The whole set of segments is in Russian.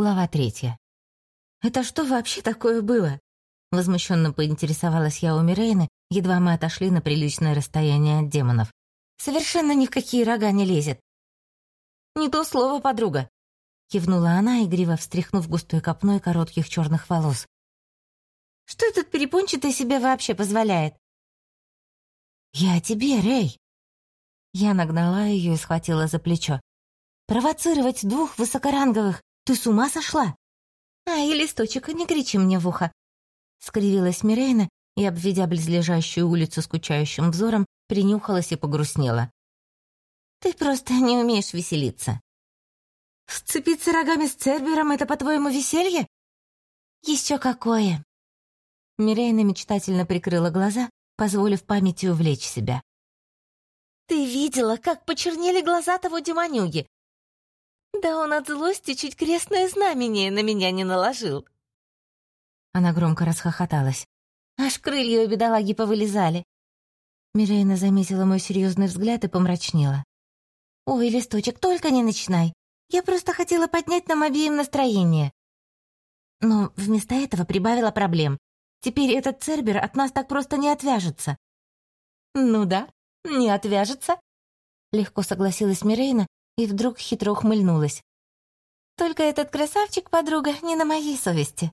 Глава третья. «Это что вообще такое было?» Возмущенно поинтересовалась я у Мирейны, едва мы отошли на приличное расстояние от демонов. «Совершенно ни в какие рога не лезет». «Не то слово, подруга», — кивнула она, игриво встряхнув густой копной коротких черных волос. «Что этот перепончатый себе вообще позволяет?» «Я тебе, Рэй!» Я нагнала ее и схватила за плечо. «Провоцировать двух высокоранговых ты с ума сошла? Ай, листочек, не кричи мне в ухо. Скривилась Мирейна и, обведя близлежащую улицу скучающим взором, принюхалась и погрустнела. Ты просто не умеешь веселиться. Сцепиться рогами с Цербером — это, по-твоему, веселье? Еще какое! Мирейна мечтательно прикрыла глаза, позволив памяти увлечь себя. «Ты видела, как почернели глаза того демонюги? Да он от злости чуть крестное знамение на меня не наложил. Она громко расхохоталась. Аж крылья у бедолаги повылезали. Мирейна заметила мой серьезный взгляд и помрачнела. «Ой, листочек, только не начинай. Я просто хотела поднять нам обеим настроение». Но вместо этого прибавила проблем. Теперь этот Цербер от нас так просто не отвяжется. «Ну да, не отвяжется», — легко согласилась Мирейна и вдруг хитро ухмыльнулась. «Только этот красавчик, подруга, не на моей совести».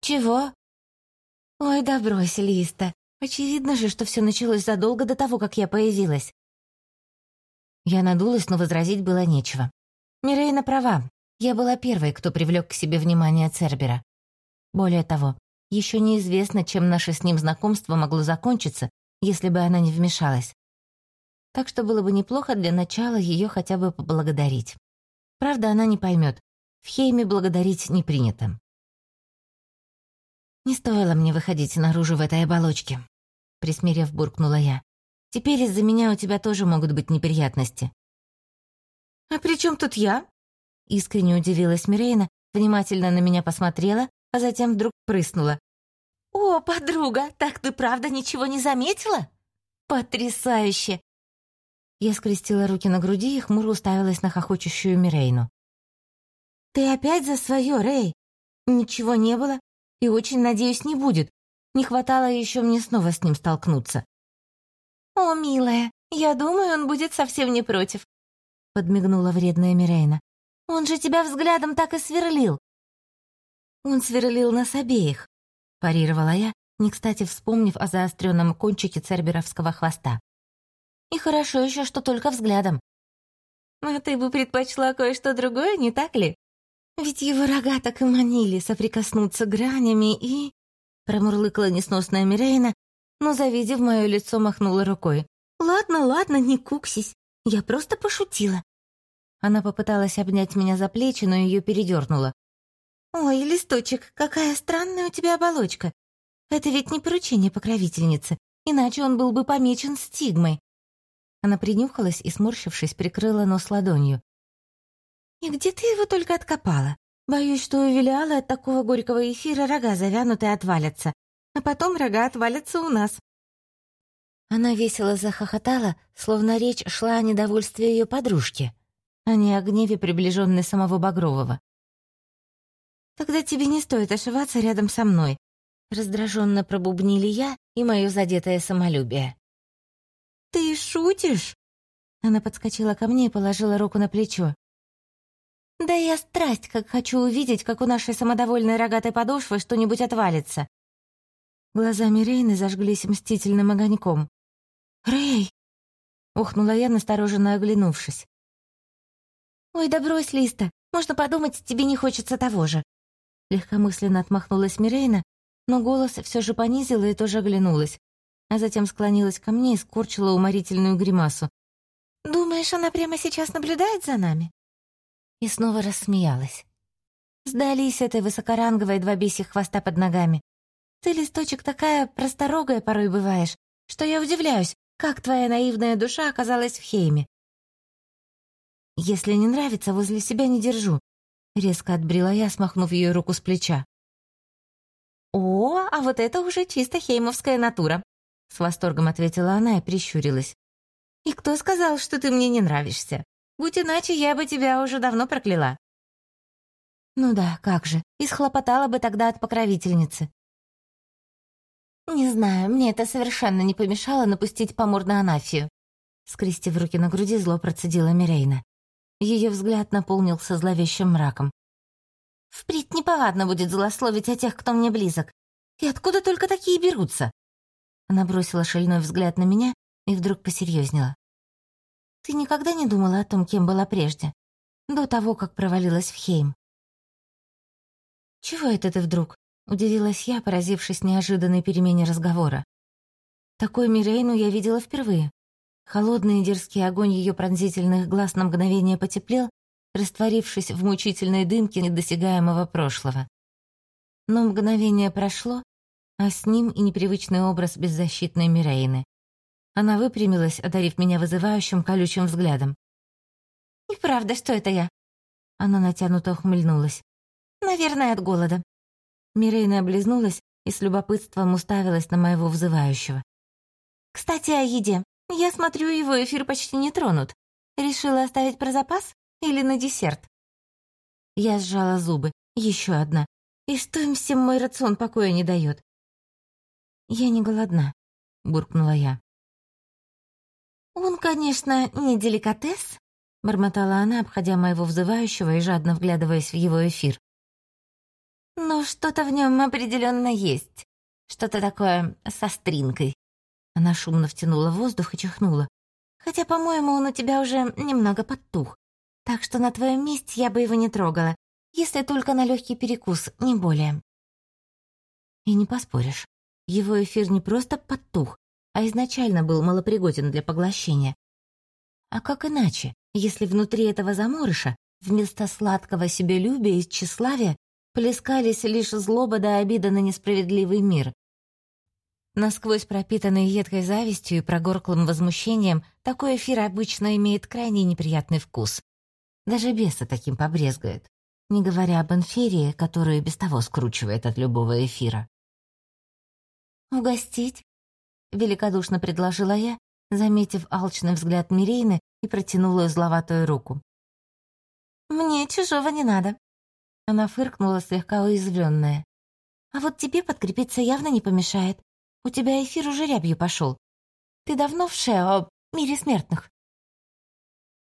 «Чего?» «Ой, да брось, Листа. Очевидно же, что все началось задолго до того, как я появилась». Я надулась, но возразить было нечего. Мирейна права. Я была первой, кто привлек к себе внимание Цербера. Более того, еще неизвестно, чем наше с ним знакомство могло закончиться, если бы она не вмешалась так что было бы неплохо для начала ее хотя бы поблагодарить. Правда, она не поймет. В Хейме благодарить не принято. «Не стоило мне выходить наружу в этой оболочке», — присмирев буркнула я. «Теперь из-за меня у тебя тоже могут быть неприятности». «А при чем тут я?» Искренне удивилась Мирейна, внимательно на меня посмотрела, а затем вдруг прыснула. «О, подруга, так ты правда ничего не заметила?» «Потрясающе! Я скрестила руки на груди и хмуро уставилась на хохочущую Мирейну. «Ты опять за свое, Рэй? Ничего не было и очень, надеюсь, не будет. Не хватало еще мне снова с ним столкнуться». «О, милая, я думаю, он будет совсем не против», — подмигнула вредная Мирейна. «Он же тебя взглядом так и сверлил». «Он сверлил нас обеих», — парировала я, не кстати вспомнив о заостренном кончике церберовского хвоста. И хорошо еще, что только взглядом. А ты бы предпочла кое-что другое, не так ли? Ведь его рога так и манили соприкоснуться гранями и... Промурлыкала несносная Мирейна, но, завидев мое лицо, махнула рукой. «Ладно, ладно, не куксись. Я просто пошутила». Она попыталась обнять меня за плечи, но ее передернула. «Ой, листочек, какая странная у тебя оболочка. Это ведь не поручение покровительницы, иначе он был бы помечен стигмой. Она принюхалась и, сморщившись, прикрыла нос ладонью. «И где ты его только откопала? Боюсь, что у Велиала от такого горького эфира рога завянутые отвалятся, а потом рога отвалятся у нас». Она весело захохотала, словно речь шла о недовольстве ее подружки, а не о гневе приближенной самого Багрового. «Тогда тебе не стоит ошиваться рядом со мной», раздраженно пробубнили я и мое задетое самолюбие. «Ты шутишь?» Она подскочила ко мне и положила руку на плечо. «Да я страсть, как хочу увидеть, как у нашей самодовольной рогатой подошвы что-нибудь отвалится». Глаза Мирейны зажглись мстительным огоньком. «Рэй!» — ухнула я, настороженно оглянувшись. «Ой, да брось, Листа, можно подумать, тебе не хочется того же». Легкомысленно отмахнулась Мирейна, но голос все же понизила и тоже оглянулась а затем склонилась ко мне и скорчила уморительную гримасу. «Думаешь, она прямо сейчас наблюдает за нами?» И снова рассмеялась. «Сдались этой высокоранговой два бесих хвоста под ногами. Ты, листочек, такая просторогая порой бываешь, что я удивляюсь, как твоя наивная душа оказалась в Хейме. Если не нравится, возле себя не держу», — резко отбрила я, смахнув ее руку с плеча. «О, а вот это уже чисто хеймовская натура», с восторгом ответила она и прищурилась. «И кто сказал, что ты мне не нравишься? Будь иначе, я бы тебя уже давно прокляла». Ну да, как же, и схлопотала бы тогда от покровительницы. Не знаю, мне это совершенно не помешало напустить помор на Анафию. Скрестив руки на груди, зло процедила Мирейна. Ее взгляд наполнился зловещим мраком. «Впредь неповадно будет злословить о тех, кто мне близок. И откуда только такие берутся?» Она бросила шальной взгляд на меня и вдруг посерьезнела. «Ты никогда не думала о том, кем была прежде? До того, как провалилась в Хейм?» «Чего это ты вдруг?» — удивилась я, поразившись неожиданной перемене разговора. Такой Мирейну я видела впервые. Холодный и дерзкий огонь ее пронзительных глаз на мгновение потеплел, растворившись в мучительной дымке недосягаемого прошлого. Но мгновение прошло, а с ним и непривычный образ беззащитной Мирейны. Она выпрямилась, одарив меня вызывающим колючим взглядом. «И правда, что это я?» Она натянуто ухмыльнулась. «Наверное, от голода». Мирейна облизнулась и с любопытством уставилась на моего взывающего. «Кстати, о еде. Я смотрю, его эфир почти не тронут. Решила оставить про запас или на десерт?» Я сжала зубы. Еще одна. И что им всем мой рацион покоя не дает? «Я не голодна», — буркнула я. «Он, конечно, не деликатес», — бормотала она, обходя моего взывающего и жадно вглядываясь в его эфир. «Но что-то в нем определенно есть. Что-то такое со стринкой». Она шумно втянула воздух и чихнула. «Хотя, по-моему, он у тебя уже немного подтух. Так что на твоем месте я бы его не трогала, если только на легкий перекус, не более». И не поспоришь. Его эфир не просто подтух, а изначально был малопригоден для поглощения. А как иначе, если внутри этого заморыша вместо сладкого себелюбия и тщеславия плескались лишь злоба да обида на несправедливый мир? Насквозь пропитанный едкой завистью и прогорклым возмущением, такой эфир обычно имеет крайне неприятный вкус. Даже бесы таким побрезгают, не говоря об инферии, которую без того скручивает от любого эфира. «Угостить?» — великодушно предложила я, заметив алчный взгляд Мирейны и протянула зловатую руку. «Мне чужого не надо». Она фыркнула, слегка уязвленная. «А вот тебе подкрепиться явно не помешает. У тебя эфир уже рябью пошел. Ты давно в Шео, мире смертных?»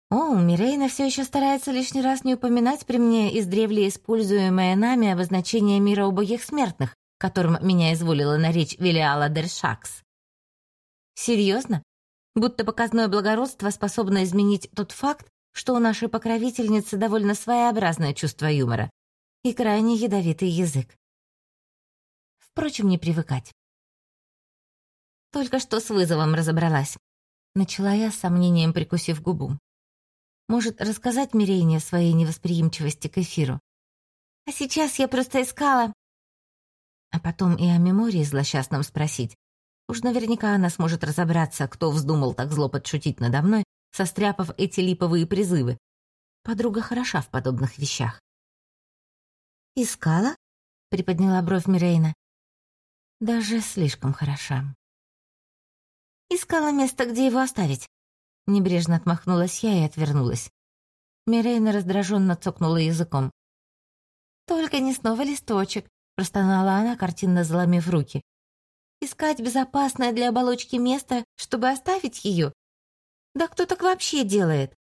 О, Мирейна все еще старается лишний раз не упоминать при мне издревле используемое нами обозначение мира убогих смертных, которым меня изволила наречь Велиала Дершакс. Серьезно? Будто показное благородство способно изменить тот факт, что у нашей покровительницы довольно своеобразное чувство юмора и крайне ядовитый язык. Впрочем, не привыкать. Только что с вызовом разобралась. Начала я с сомнением, прикусив губу. Может, рассказать Мирейне о своей невосприимчивости к эфиру? А сейчас я просто искала а потом и о мемории злосчастном спросить. Уж наверняка она сможет разобраться, кто вздумал так зло подшутить надо мной, состряпав эти липовые призывы. Подруга хороша в подобных вещах. «Искала?» — приподняла бровь Мирейна. «Даже слишком хороша». «Искала место, где его оставить». Небрежно отмахнулась я и отвернулась. Мирейна раздраженно цокнула языком. «Только не снова листочек простонала она, картинно заломив руки. «Искать безопасное для оболочки место, чтобы оставить ее? Да кто так вообще делает?»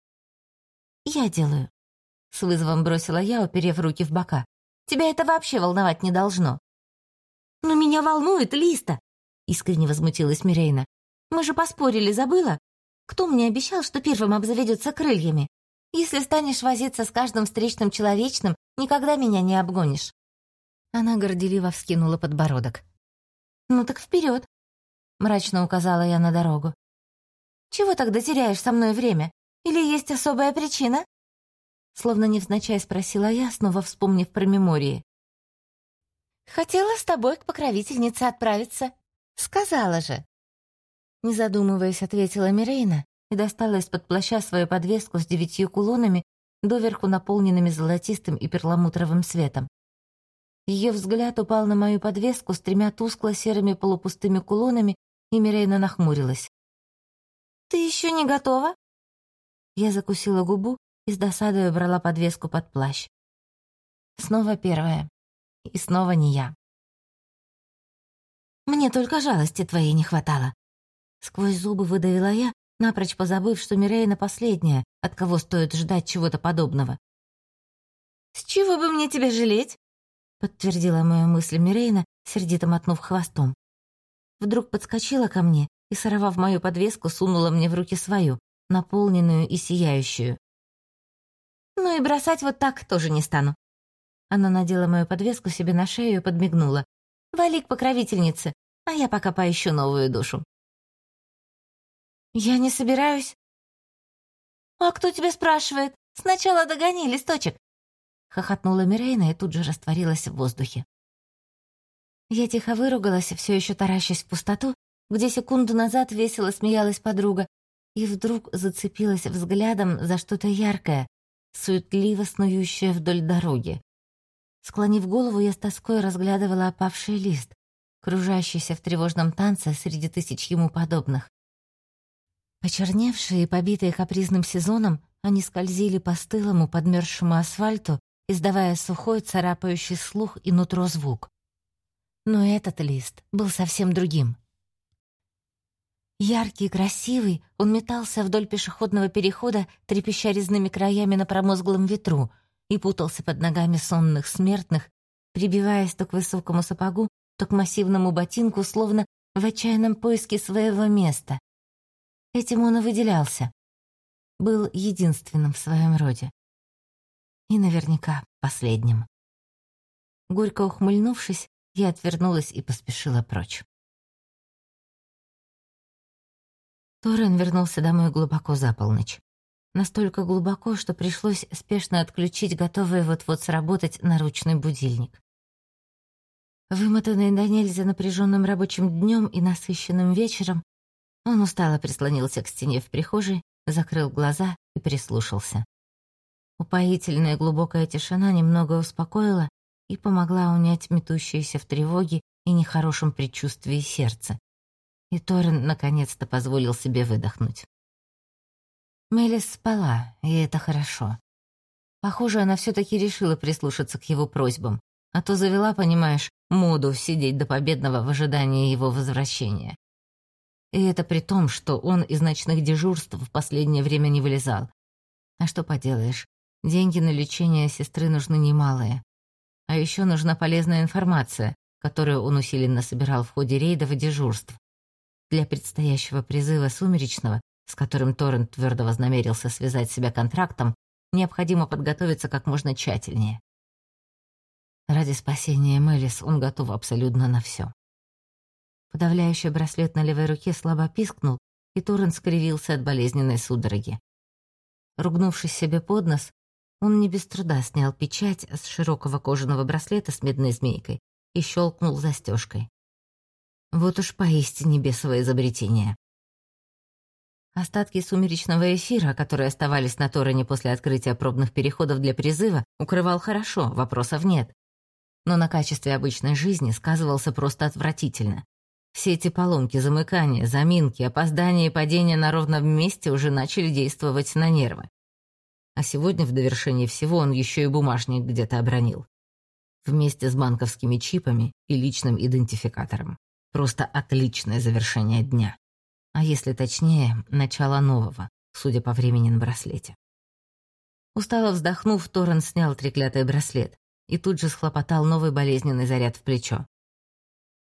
«Я делаю», — с вызовом бросила я, уперев руки в бока. «Тебя это вообще волновать не должно». «Но меня волнует Листа», — искренне возмутилась Мирейна. «Мы же поспорили, забыла? Кто мне обещал, что первым обзаведется крыльями? Если станешь возиться с каждым встречным человечным, никогда меня не обгонишь». Она горделиво вскинула подбородок. «Ну так вперед!» — мрачно указала я на дорогу. «Чего тогда теряешь со мной время? Или есть особая причина?» Словно невзначай спросила я, снова вспомнив про мемории. «Хотела с тобой к покровительнице отправиться. Сказала же!» Не задумываясь, ответила Мирейна и достала из-под плаща свою подвеску с девятью кулонами, доверху наполненными золотистым и перламутровым светом. Ее взгляд упал на мою подвеску с тремя тускло-серыми полупустыми кулонами, и Мирейна нахмурилась. «Ты еще не готова?» Я закусила губу и с досадой убрала подвеску под плащ. Снова первая. И снова не я. Мне только жалости твоей не хватало. Сквозь зубы выдавила я, напрочь позабыв, что Мирейна последняя, от кого стоит ждать чего-то подобного. «С чего бы мне тебя жалеть?» Подтвердила мою мысль Мирейна, сердито мотнув хвостом. Вдруг подскочила ко мне и, сорвав мою подвеску, сунула мне в руки свою, наполненную и сияющую. «Ну и бросать вот так тоже не стану». Она надела мою подвеску себе на шею и подмигнула. «Вали к покровительнице, а я пока поищу новую душу». «Я не собираюсь». «А кто тебя спрашивает? Сначала догони листочек», — хохотнула Мирейна и тут же растворилась в воздухе. Я тихо выругалась, все еще таращась в пустоту, где секунду назад весело смеялась подруга, и вдруг зацепилась взглядом за что-то яркое, суетливо снующее вдоль дороги. Склонив голову, я с тоской разглядывала опавший лист, кружащийся в тревожном танце среди тысяч ему подобных. Почерневшие и побитые капризным сезоном, они скользили по стылому подмерзшему асфальту, издавая сухой, царапающий слух и нутро звук. Но этот лист был совсем другим. Яркий, красивый, он метался вдоль пешеходного перехода, трепеща резными краями на промозглом ветру, и путался под ногами сонных смертных, прибиваясь то к высокому сапогу, то к массивному ботинку, словно в отчаянном поиске своего места, Этим он и выделялся. Был единственным в своем роде. И наверняка последним. Горько ухмыльнувшись, я отвернулась и поспешила прочь. Торрен вернулся домой глубоко за полночь. Настолько глубоко, что пришлось спешно отключить готовый вот-вот сработать наручный будильник. Вымотанный до нельзя напряженным рабочим днем и насыщенным вечером, он устало прислонился к стене в прихожей, закрыл глаза и прислушался. Упоительная глубокая тишина немного успокоила и помогла унять метущееся в тревоге и нехорошем предчувствии сердце. И Торрен наконец-то позволил себе выдохнуть. Мелис спала, и это хорошо. Похоже, она все-таки решила прислушаться к его просьбам, а то завела, понимаешь, моду сидеть до победного в ожидании его возвращения. И это при том, что он из ночных дежурств в последнее время не вылезал. А что поделаешь, деньги на лечение сестры нужны немалые. А еще нужна полезная информация, которую он усиленно собирал в ходе рейдов и дежурств. Для предстоящего призыва Сумеречного, с которым Торрент твердо вознамерился связать себя контрактом, необходимо подготовиться как можно тщательнее. Ради спасения Мелис он готов абсолютно на все. Подавляющий браслет на левой руке слабо пискнул, и Торрен скривился от болезненной судороги. Ругнувшись себе под нос, он не без труда снял печать с широкого кожаного браслета с медной змейкой и щелкнул застежкой. Вот уж поистине бесовое изобретение. Остатки сумеречного эфира, которые оставались на Торене после открытия пробных переходов для призыва, укрывал хорошо, вопросов нет. Но на качестве обычной жизни сказывался просто отвратительно. Все эти поломки, замыкания, заминки, опоздания и падения на ровном месте уже начали действовать на нервы. А сегодня в довершении всего он еще и бумажник где-то обронил. Вместе с банковскими чипами и личным идентификатором. Просто отличное завершение дня. А если точнее, начало нового, судя по времени на браслете. Устало вздохнув, Торрен снял треклятый браслет и тут же схлопотал новый болезненный заряд в плечо.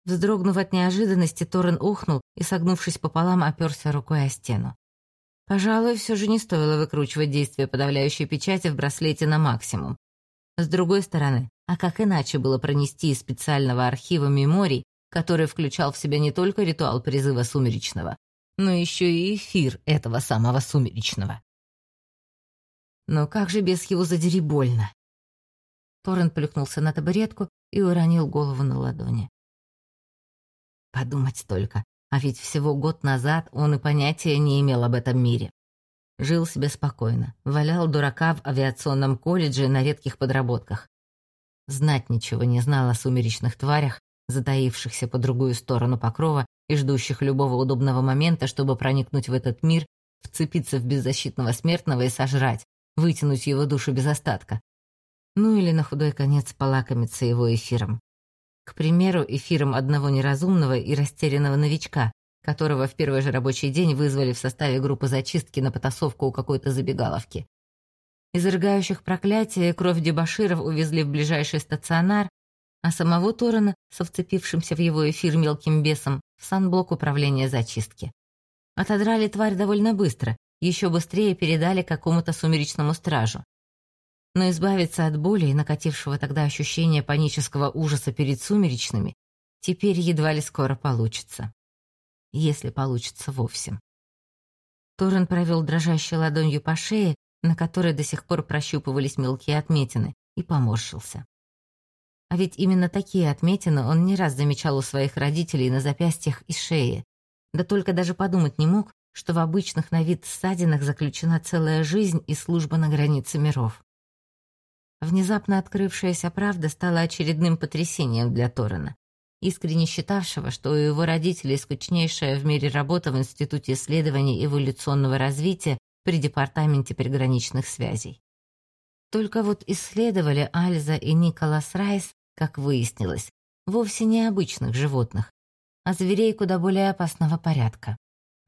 Вздрогнув от неожиданности, Торрен ухнул и, согнувшись пополам, оперся рукой о стену. Пожалуй, все же не стоило выкручивать действие подавляющей печати в браслете на максимум. С другой стороны, а как иначе было пронести из специального архива меморий, который включал в себя не только ритуал призыва сумеречного, но еще и эфир этого самого сумеречного? Но как же без его задери больно? Торрен плюхнулся на табуретку и уронил голову на ладони. Подумать только, а ведь всего год назад он и понятия не имел об этом мире. Жил себе спокойно, валял дурака в авиационном колледже на редких подработках. Знать ничего не знал о сумеречных тварях, затаившихся по другую сторону покрова и ждущих любого удобного момента, чтобы проникнуть в этот мир, вцепиться в беззащитного смертного и сожрать, вытянуть его душу без остатка. Ну или на худой конец полакомиться его эфиром. К примеру, эфиром одного неразумного и растерянного новичка, которого в первый же рабочий день вызвали в составе группы зачистки на потасовку у какой-то забегаловки. Изрыгающих проклятия кровь дебоширов увезли в ближайший стационар, а самого Торрена, со вцепившимся в его эфир мелким бесом, в санблок управления зачистки. Отодрали тварь довольно быстро, еще быстрее передали какому-то сумеречному стражу. Но избавиться от боли и накатившего тогда ощущения панического ужаса перед сумеречными теперь едва ли скоро получится если получится вовсе. Торрен провел дрожащей ладонью по шее, на которой до сих пор прощупывались мелкие отметины, и поморщился. А ведь именно такие отметины он не раз замечал у своих родителей на запястьях и шее, да только даже подумать не мог, что в обычных на вид ссадинах заключена целая жизнь и служба на границе миров. Внезапно открывшаяся правда стала очередным потрясением для Торрена искренне считавшего, что у его родителей скучнейшая в мире работа в Институте исследований эволюционного развития при Департаменте приграничных связей. Только вот исследовали Альза и Николас Райс, как выяснилось, вовсе не обычных животных, а зверей куда более опасного порядка.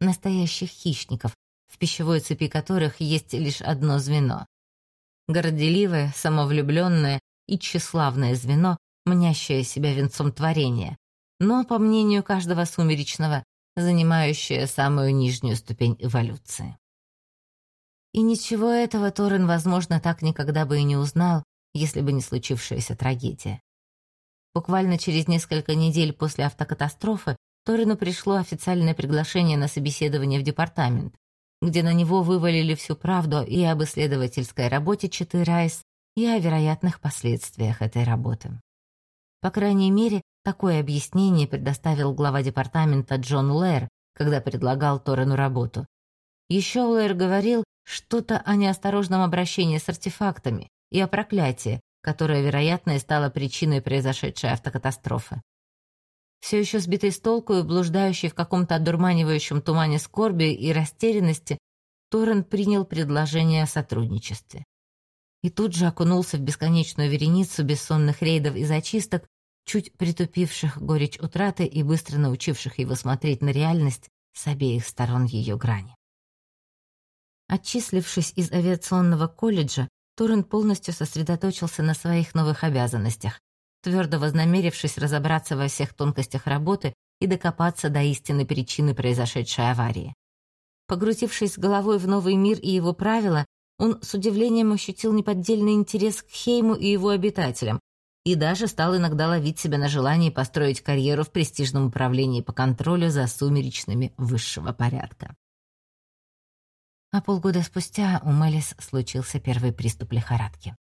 Настоящих хищников, в пищевой цепи которых есть лишь одно звено. Горделивое, самовлюбленное и тщеславное звено, мнящая себя венцом творения, но, по мнению каждого сумеречного, занимающая самую нижнюю ступень эволюции. И ничего этого Торрен, возможно, так никогда бы и не узнал, если бы не случившаяся трагедия. Буквально через несколько недель после автокатастрофы Торрену пришло официальное приглашение на собеседование в департамент, где на него вывалили всю правду и об исследовательской работе Читы Райс, и о вероятных последствиях этой работы. По крайней мере, такое объяснение предоставил глава департамента Джон Лэр, когда предлагал Торену работу. Еще Лэр говорил что-то о неосторожном обращении с артефактами и о проклятии, которое, вероятно, и стало причиной произошедшей автокатастрофы. Все еще сбитый с толку и блуждающий в каком-то одурманивающем тумане скорби и растерянности, Торрен принял предложение о сотрудничестве. И тут же окунулся в бесконечную вереницу бессонных рейдов и зачисток, чуть притупивших горечь утраты и быстро научивших его смотреть на реальность с обеих сторон ее грани. Отчислившись из авиационного колледжа, Турен полностью сосредоточился на своих новых обязанностях, твердо вознамерившись разобраться во всех тонкостях работы и докопаться до истинной причины произошедшей аварии. Погрузившись головой в новый мир и его правила, он с удивлением ощутил неподдельный интерес к Хейму и его обитателям, и даже стал иногда ловить себя на желании построить карьеру в престижном управлении по контролю за сумеречными высшего порядка. А полгода спустя у Мелис случился первый приступ лихорадки.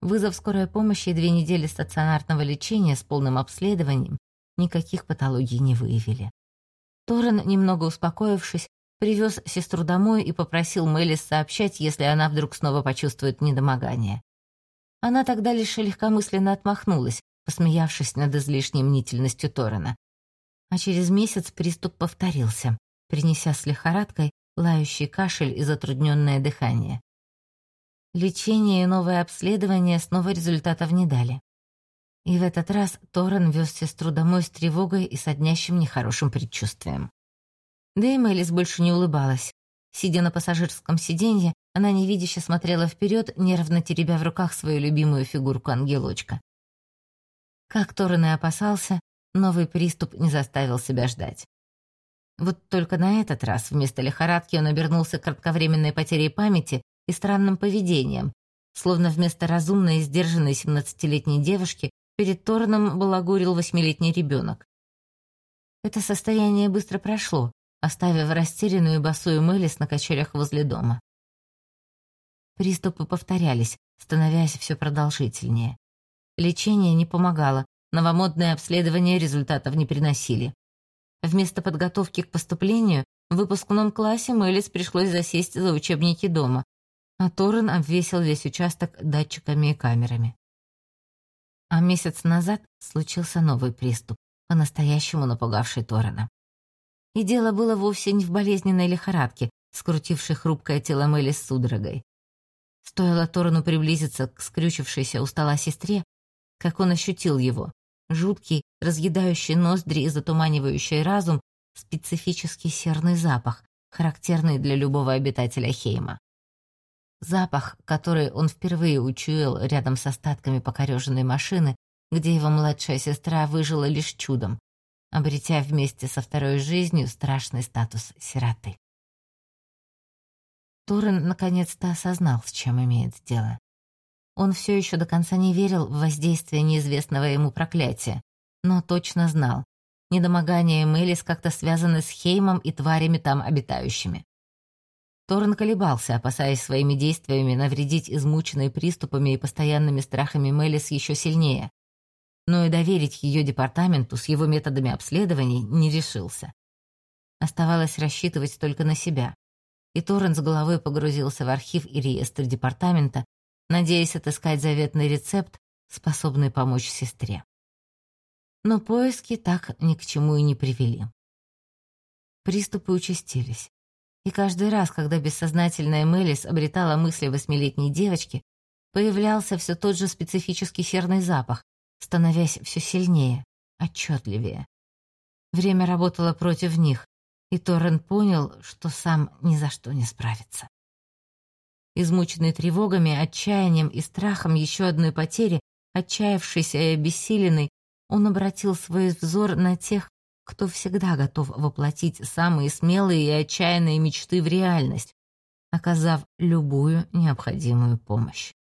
Вызов скорой помощи и две недели стационарного лечения с полным обследованием никаких патологий не выявили. Торрен, немного успокоившись, привез сестру домой и попросил Мелис сообщать, если она вдруг снова почувствует недомогание. Она тогда лишь легкомысленно отмахнулась, посмеявшись над излишней мнительностью Торрена. А через месяц приступ повторился, принеся с лихорадкой лающий кашель и затрудненное дыхание. Лечение и новое обследование снова результатов не дали. И в этот раз Торрен вез сестру домой с тревогой и соднящим нехорошим предчувствием. Да и Мелис больше не улыбалась. Сидя на пассажирском сиденье, она невидяще смотрела вперед, нервно теребя в руках свою любимую фигурку-ангелочка. Как Торрен и опасался, новый приступ не заставил себя ждать. Вот только на этот раз вместо лихорадки он обернулся кратковременной потерей памяти и странным поведением, словно вместо разумной и сдержанной семнадцатилетней девушки перед Торном балагурил восьмилетний ребенок. Это состояние быстро прошло, оставив растерянную и босую Мэлис на качелях возле дома. Приступы повторялись, становясь все продолжительнее. Лечение не помогало, новомодные обследования результатов не приносили. Вместо подготовки к поступлению в выпускном классе Мэлис пришлось засесть за учебники дома, а Торрен обвесил весь участок датчиками и камерами. А месяц назад случился новый приступ, по-настоящему напугавший Торрена. И дело было вовсе не в болезненной лихорадке, скрутившей хрупкое тело Мэлис судорогой. Стоило Торану приблизиться к скрючившейся у стола сестре, как он ощутил его. Жуткий, разъедающий ноздри и затуманивающий разум, специфический серный запах, характерный для любого обитателя Хейма. Запах, который он впервые учуял рядом с остатками покореженной машины, где его младшая сестра выжила лишь чудом, обретя вместе со второй жизнью страшный статус сироты. Торрен наконец-то осознал, с чем имеет дело. Он все еще до конца не верил в воздействие неизвестного ему проклятия, но точно знал, недомогание Мелис как-то связаны с Хеймом и тварями там обитающими. Торрен колебался, опасаясь своими действиями навредить измученной приступами и постоянными страхами Мелис еще сильнее. Но и доверить ее департаменту с его методами обследований не решился. Оставалось рассчитывать только на себя. И Торрен с головой погрузился в архив и реестр департамента, надеясь отыскать заветный рецепт, способный помочь сестре. Но поиски так ни к чему и не привели. Приступы участились. И каждый раз, когда бессознательная Мелис обретала мысли восьмилетней девочки, появлялся все тот же специфический серный запах, становясь все сильнее, отчетливее. Время работало против них, и Торрен понял, что сам ни за что не справится. Измученный тревогами, отчаянием и страхом еще одной потери, отчаявшийся и обессиленный, он обратил свой взор на тех, кто всегда готов воплотить самые смелые и отчаянные мечты в реальность, оказав любую необходимую помощь.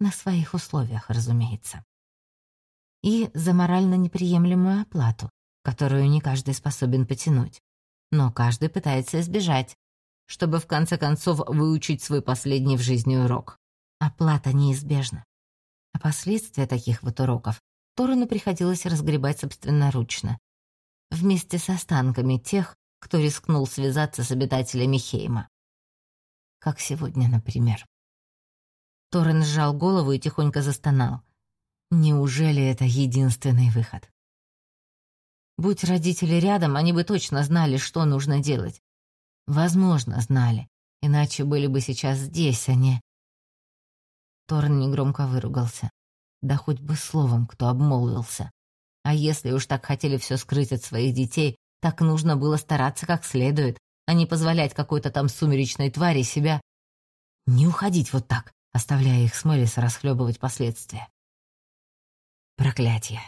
На своих условиях, разумеется. И за морально неприемлемую оплату, которую не каждый способен потянуть. Но каждый пытается избежать, чтобы в конце концов выучить свой последний в жизни урок. Оплата неизбежна. А последствия таких вот уроков Торану приходилось разгребать собственноручно, вместе с останками тех, кто рискнул связаться с обитателями Хейма. Как сегодня, например. Торрен сжал голову и тихонько застонал. Неужели это единственный выход? Будь родители рядом, они бы точно знали, что нужно делать. Возможно, знали, иначе были бы сейчас здесь, а не... Торн негромко выругался. Да хоть бы словом кто обмолвился. А если уж так хотели все скрыть от своих детей, так нужно было стараться как следует, а не позволять какой-то там сумеречной твари себя... Не уходить вот так, оставляя их с Мелис расхлебывать последствия. Проклятие.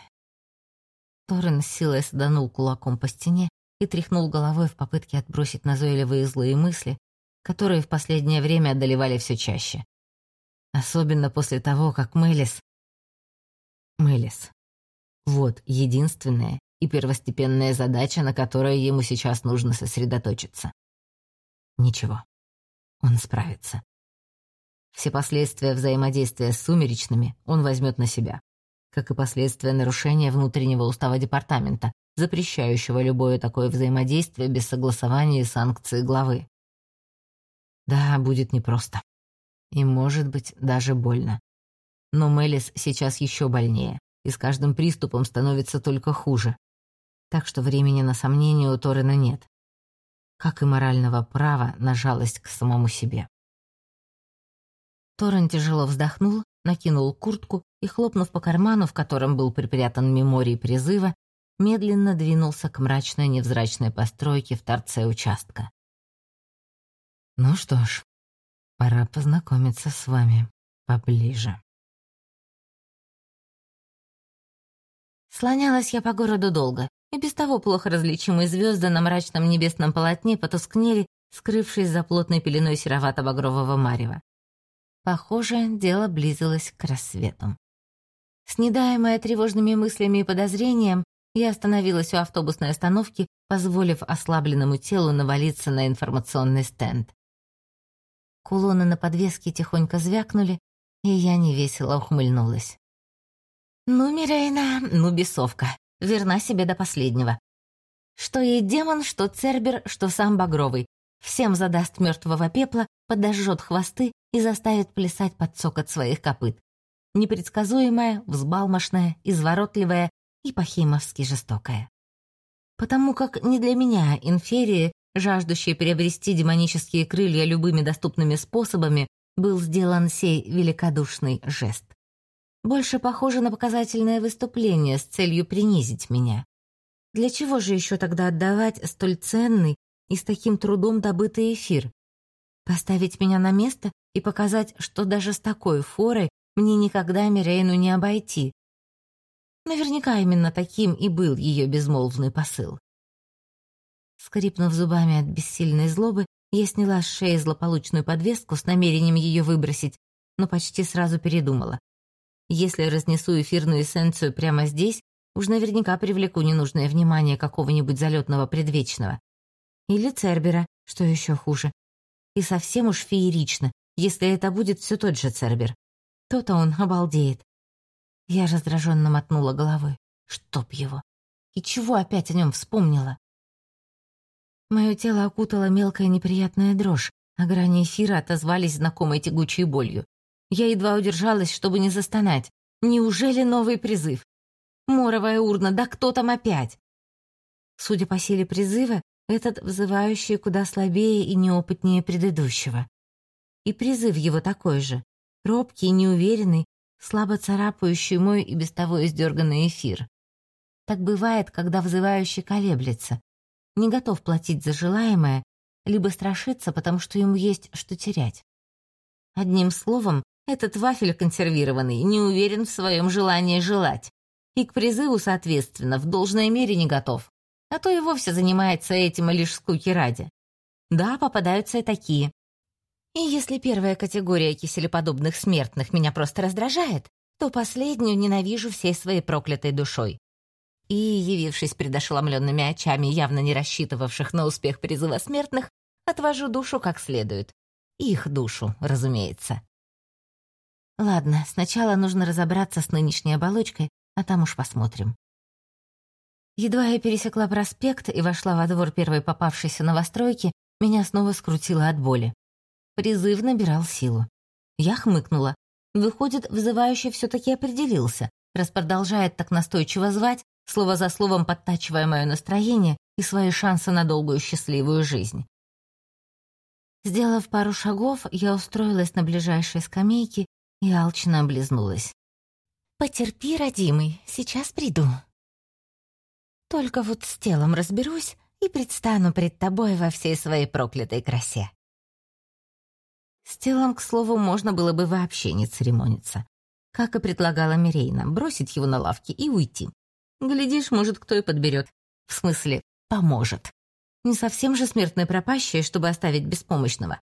Торрен с силой саданул кулаком по стене и тряхнул головой в попытке отбросить назойливые злые мысли, которые в последнее время одолевали все чаще. Особенно после того, как Мелис... Мелис. Вот единственная и первостепенная задача, на которой ему сейчас нужно сосредоточиться. Ничего, он справится. Все последствия взаимодействия с сумеречными он возьмет на себя, как и последствия нарушения внутреннего устава департамента, запрещающего любое такое взаимодействие без согласования и санкции главы. Да, будет непросто. И, может быть, даже больно. Но Мелис сейчас еще больнее и с каждым приступом становится только хуже. Так что времени на сомнения у Торина нет. Как и морального права на жалость к самому себе. Торрен тяжело вздохнул, накинул куртку и, хлопнув по карману, в котором был припрятан меморий призыва, медленно двинулся к мрачной невзрачной постройке в торце участка. «Ну что ж, пора познакомиться с вами поближе». Слонялась я по городу долго, и без того плохо различимые звезды на мрачном небесном полотне потускнели, скрывшись за плотной пеленой серовато-багрового марева. Похоже, дело близилось к рассвету. Снедаемая тревожными мыслями и подозрением, я остановилась у автобусной остановки, позволив ослабленному телу навалиться на информационный стенд. Кулоны на подвеске тихонько звякнули, и я невесело ухмыльнулась. Ну, Мирейна, ну, бесовка. Верна себе до последнего. Что ей демон, что Цербер, что сам Багровый. Всем задаст мертвого пепла, подожжет хвосты и заставит плясать под цокот своих копыт. Непредсказуемая, взбалмошная, изворотливая и по-химовски жестокая. Потому как не для меня инферии, жаждущие приобрести демонические крылья любыми доступными способами, был сделан сей великодушный жест. Больше похоже на показательное выступление с целью принизить меня. Для чего же еще тогда отдавать столь ценный и с таким трудом добытый эфир? Поставить меня на место и показать, что даже с такой форой мне никогда Мирейну не обойти. Наверняка именно таким и был ее безмолвный посыл. Скрипнув зубами от бессильной злобы, я сняла с шеи злополучную подвеску с намерением ее выбросить, но почти сразу передумала. Если разнесу эфирную эссенцию прямо здесь, уж наверняка привлеку ненужное внимание какого-нибудь залетного предвечного. Или Цербера, что еще хуже. И совсем уж феерично, если это будет все тот же Цербер. То-то он обалдеет. Я раздраженно мотнула головой. Чтоб его. И чего опять о нем вспомнила? Мое тело окутала мелкая неприятная дрожь, а грани эфира отозвались знакомой тягучей болью. Я едва удержалась, чтобы не застонать. Неужели новый призыв? Моровая урна, да кто там опять? Судя по силе призыва, этот взывающий куда слабее и неопытнее предыдущего. И призыв его такой же, робкий, неуверенный, слабо царапающий мой и без того издерганный эфир. Так бывает, когда взывающий колеблется, не готов платить за желаемое, либо страшится, потому что ему есть что терять. Одним словом, этот вафель консервированный не уверен в своем желании желать. И к призыву, соответственно, в должной мере не готов. А то и вовсе занимается этим лишь скуки ради. Да, попадаются и такие. И если первая категория киселеподобных смертных меня просто раздражает, то последнюю ненавижу всей своей проклятой душой и, явившись пред ошеломленными очами, явно не рассчитывавших на успех призыва смертных, отвожу душу как следует. Их душу, разумеется. Ладно, сначала нужно разобраться с нынешней оболочкой, а там уж посмотрим. Едва я пересекла проспект и вошла во двор первой попавшейся новостройки, меня снова скрутило от боли. Призыв набирал силу. Я хмыкнула. Выходит, вызывающий все-таки определился, раз продолжает так настойчиво звать, слово за словом подтачивая мое настроение и свои шансы на долгую счастливую жизнь. Сделав пару шагов, я устроилась на ближайшей скамейке и алчно облизнулась. «Потерпи, родимый, сейчас приду. Только вот с телом разберусь и предстану пред тобой во всей своей проклятой красе». С телом, к слову, можно было бы вообще не церемониться. Как и предлагала Мирейна, бросить его на лавке и уйти. Глядишь, может, кто и подберет. В смысле, поможет. Не совсем же смертной пропащей, чтобы оставить беспомощного.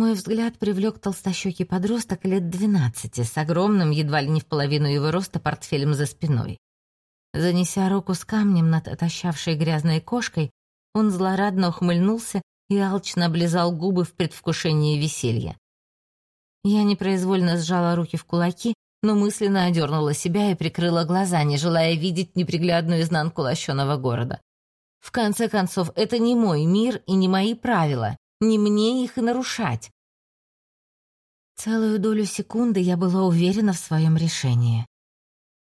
Мой взгляд привлек толстощекий подросток лет двенадцати с огромным, едва ли не в половину его роста, портфелем за спиной. Занеся руку с камнем над отощавшей грязной кошкой, он злорадно ухмыльнулся и алчно облизал губы в предвкушении веселья. Я непроизвольно сжала руки в кулаки но мысленно одернула себя и прикрыла глаза, не желая видеть неприглядную изнанку лощеного города. В конце концов, это не мой мир и не мои правила, не мне их и нарушать. Целую долю секунды я была уверена в своем решении.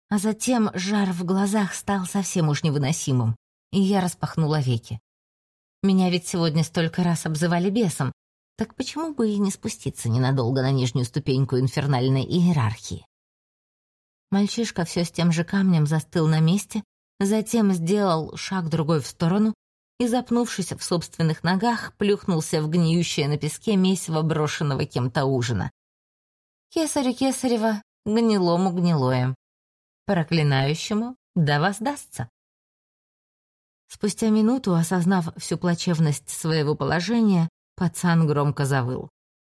А затем жар в глазах стал совсем уж невыносимым, и я распахнула веки. Меня ведь сегодня столько раз обзывали бесом, так почему бы и не спуститься ненадолго на нижнюю ступеньку инфернальной иерархии? Мальчишка все с тем же камнем застыл на месте, затем сделал шаг другой в сторону и, запнувшись в собственных ногах, плюхнулся в гниющее на песке месиво брошенного кем-то ужина. «Кесарю Кесарева, гнилому гнилое. Проклинающему да воздастся». Спустя минуту, осознав всю плачевность своего положения, пацан громко завыл.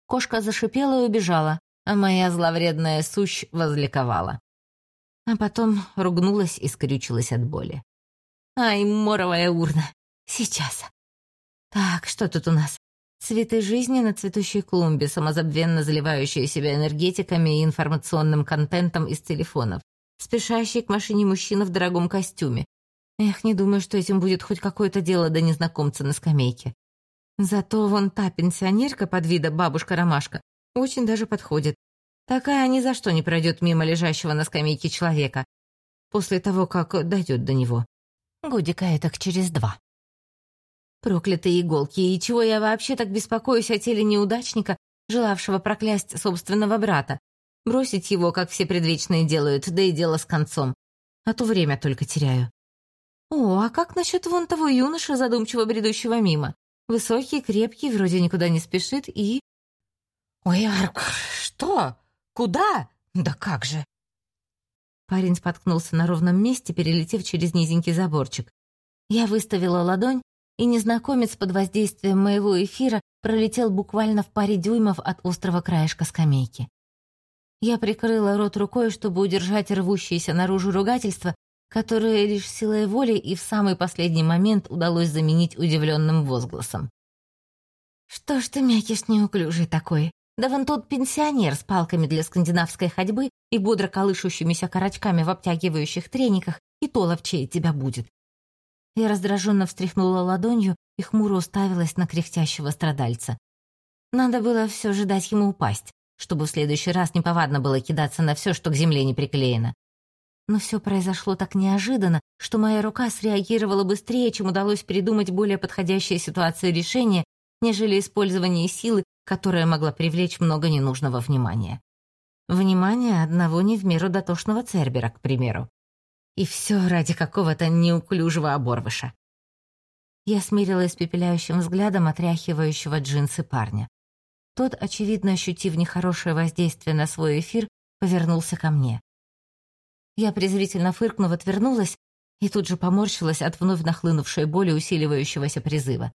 Кошка зашипела и убежала, а моя зловредная сущ возликовала а потом ругнулась и скрючилась от боли. «Ай, моровая урна! Сейчас!» «Так, что тут у нас?» Цветы жизни на цветущей клумбе, самозабвенно заливающие себя энергетиками и информационным контентом из телефонов. Спешащий к машине мужчина в дорогом костюме. Эх, не думаю, что этим будет хоть какое-то дело до незнакомца на скамейке. Зато вон та пенсионерка под вида бабушка-ромашка очень даже подходит. Такая ни за что не пройдет мимо лежащего на скамейке человека, после того, как дойдет до него. Годика этак через два. Проклятые иголки, и чего я вообще так беспокоюсь о теле неудачника, желавшего проклясть собственного брата, бросить его, как все предвечные делают, да и дело с концом. А то время только теряю. О, а как насчет вон того юноша, задумчиво бредущего мимо? Высокий, крепкий, вроде никуда не спешит и... Ой, Арк, что? Куда? Да как же? Парень споткнулся на ровном месте, перелетев через низенький заборчик. Я выставила ладонь, и незнакомец под воздействием моего эфира пролетел буквально в паре дюймов от острого краешка скамейки. Я прикрыла рот рукой, чтобы удержать рвущееся наружу ругательство, которое лишь силой воли и в самый последний момент удалось заменить удивленным возгласом. «Что ж ты, мякиш, неуклюжий такой? Да вон тот пенсионер с палками для скандинавской ходьбы и бодро колышущимися карачками в обтягивающих трениках и то ловчее тебя будет. Я раздраженно встряхнула ладонью и хмуро уставилась на кряхтящего страдальца. Надо было все же дать ему упасть, чтобы в следующий раз неповадно было кидаться на все, что к земле не приклеено. Но все произошло так неожиданно, что моя рука среагировала быстрее, чем удалось придумать более подходящие ситуации решения, нежели использование силы, которая могла привлечь много ненужного внимания. Внимание одного не в меру дотошного Цербера, к примеру. И все ради какого-то неуклюжего оборвыша. Я смирила испепеляющим взглядом отряхивающего джинсы парня. Тот, очевидно ощутив нехорошее воздействие на свой эфир, повернулся ко мне. Я презрительно фыркнув, отвернулась и тут же поморщилась от вновь нахлынувшей боли усиливающегося призыва.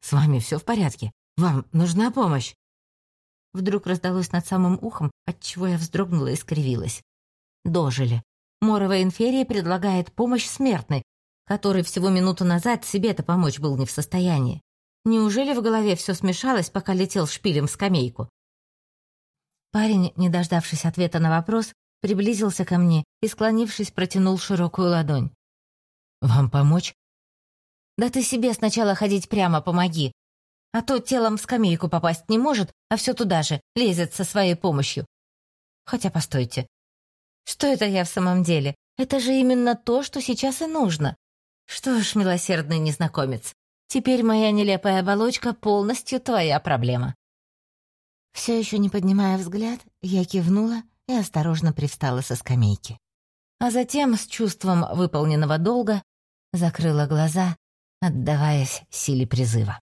«С вами все в порядке? Вам нужна помощь?» Вдруг раздалось над самым ухом, отчего я вздрогнула и скривилась. Дожили. Моровая инферия предлагает помощь смертной, который всего минуту назад себе-то помочь был не в состоянии. Неужели в голове все смешалось, пока летел шпилем в скамейку? Парень, не дождавшись ответа на вопрос, приблизился ко мне и, склонившись, протянул широкую ладонь. «Вам помочь?» «Да ты себе сначала ходить прямо помоги. А то телом в скамейку попасть не может, а все туда же, лезет со своей помощью. Хотя, постойте. Что это я в самом деле? Это же именно то, что сейчас и нужно. Что ж, милосердный незнакомец, теперь моя нелепая оболочка полностью твоя проблема». Все еще не поднимая взгляд, я кивнула и осторожно привстала со скамейки. А затем, с чувством выполненного долга, закрыла глаза, отдаваясь силе призыва.